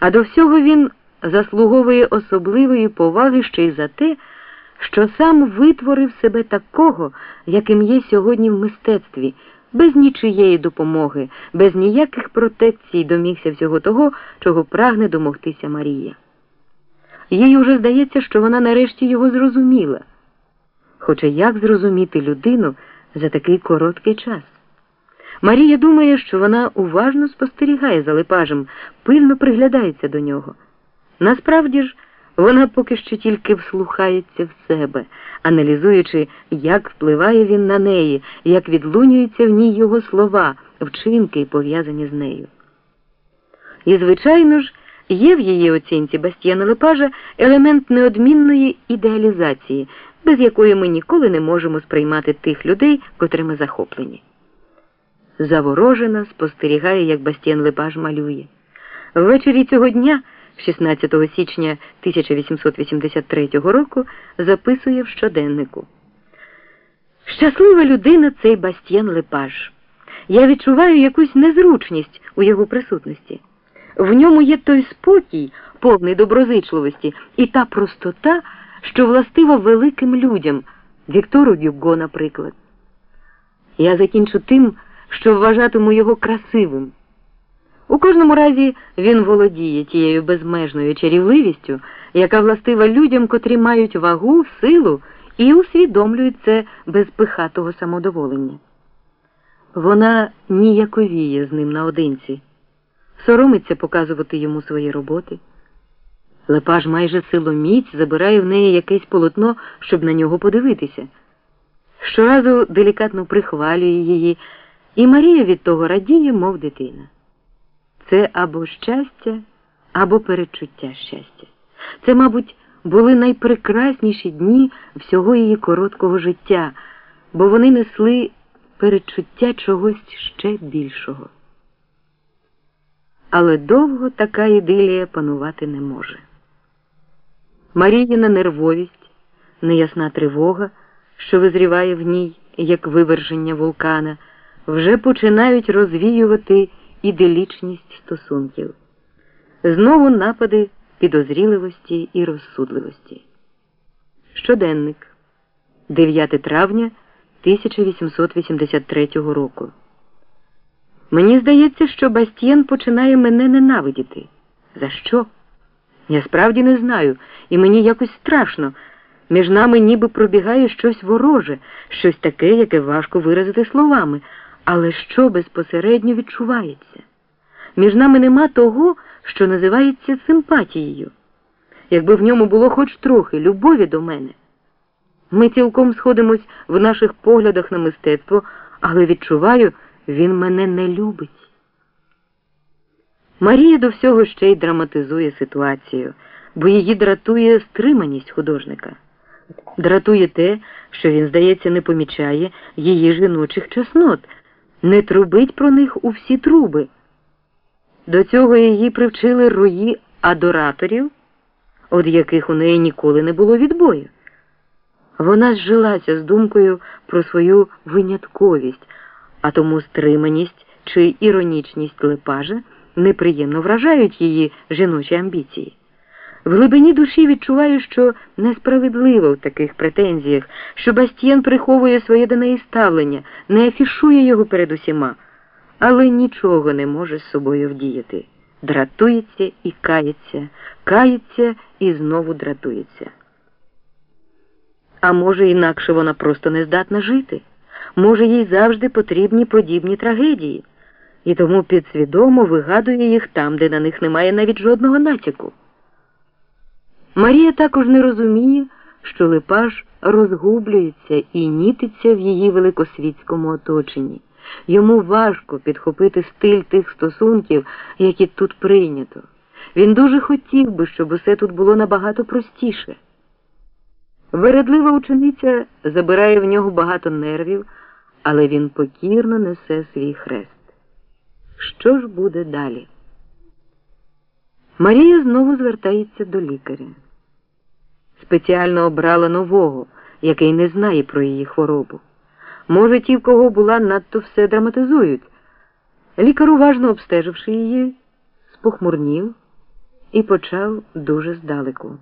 А до всього він заслуговує особливої поваги ще й за те, що сам витворив себе такого, яким є сьогодні в мистецтві, без нічиєї допомоги, без ніяких протекцій домігся всього того, чого прагне домогтися Марія. Їй уже здається, що вона нарешті його зрозуміла. Хоча як зрозуміти людину за такий короткий час? Марія думає, що вона уважно спостерігає за Лепажем, пильно приглядається до нього. Насправді ж, вона поки що тільки вслухається в себе, аналізуючи, як впливає він на неї, як відлунюються в ній його слова, вчинки, пов'язані з нею. І, звичайно ж, є в її оцінці Бастіяна Лепажа елемент неодмінної ідеалізації, без якої ми ніколи не можемо сприймати тих людей, котрими захоплені. Заворожена спостерігає, як Бастіян Лепаж малює. Ввечері цього дня, 16 січня 1883 року, записує в щоденнику. Щаслива людина цей Бастіян Лепаж. Я відчуваю якусь незручність у його присутності. В ньому є той спокій, повний доброзичливості, і та простота, що властива великим людям, Віктору Гюго, наприклад. Я закінчу тим, що вважатиму його красивим. У кожному разі він володіє тією безмежною чарівливістю, яка властива людям, котрі мають вагу, силу і усвідомлюють це без пихатого самодоволення. Вона ніяковіє з ним наодинці, соромиться показувати йому свої роботи. Лепаж майже силоміць забирає в неї якесь полотно, щоб на нього подивитися. Щоразу делікатно прихвалює її, і Марія від того радіє, мов дитина. Це або щастя, або передчуття щастя. Це, мабуть, були найпрекрасніші дні всього її короткого життя, бо вони несли передчуття чогось ще більшого. Але довго така ідилія панувати не може. Маріїна нервовість, неясна тривога, що визріває в ній, як виверження вулкана, вже починають розвіювати іделічність стосунків. Знову напади підозріливості і розсудливості. Щоденник 9 травня 1883 року. Мені здається, що Бастієн починає мене ненавидіти. За що? Я справді не знаю, і мені якось страшно. Між нами ніби пробігає щось вороже, щось таке, яке важко виразити словами, але що безпосередньо відчувається. Між нами нема того, що називається симпатією. Якби в ньому було хоч трохи любові до мене. Ми цілком сходимось в наших поглядах на мистецтво, але відчуваю, він мене не любить. Марія до всього ще й драматизує ситуацію, бо її дратує стриманість художника. Дратує те, що він, здається, не помічає її жіночих чеснот, не трубить про них у всі труби. До цього її привчили рої адораторів, від яких у неї ніколи не було відбою. Вона зжилася з думкою про свою винятковість, а тому стриманість чи іронічність лепажа неприємно вражають її жіночі амбіції. В глибині душі відчуваю, що несправедливо в таких претензіях, що Бастієн приховує своє до неї ставлення, не афішує його перед усіма, але нічого не може з собою вдіяти. Дратується і кається, кається і знову дратується. А може, інакше вона просто не здатна жити. Може, їй завжди потрібні подібні трагедії, і тому підсвідомо вигадує їх там, де на них немає навіть жодного натяку. Марія також не розуміє, що Лепаж розгублюється і нітиться в її великосвітському оточенні. Йому важко підхопити стиль тих стосунків, які тут прийнято. Він дуже хотів би, щоб усе тут було набагато простіше. Вередлива учениця забирає в нього багато нервів, але він покірно несе свій хрест. Що ж буде далі? Марія знову звертається до лікаря. Спеціально обрала нового, який не знає про її хворобу. Може, ті, в кого була, надто все драматизують. Лікар, уважно обстеживши її, спохмурнів і почав дуже здалеку.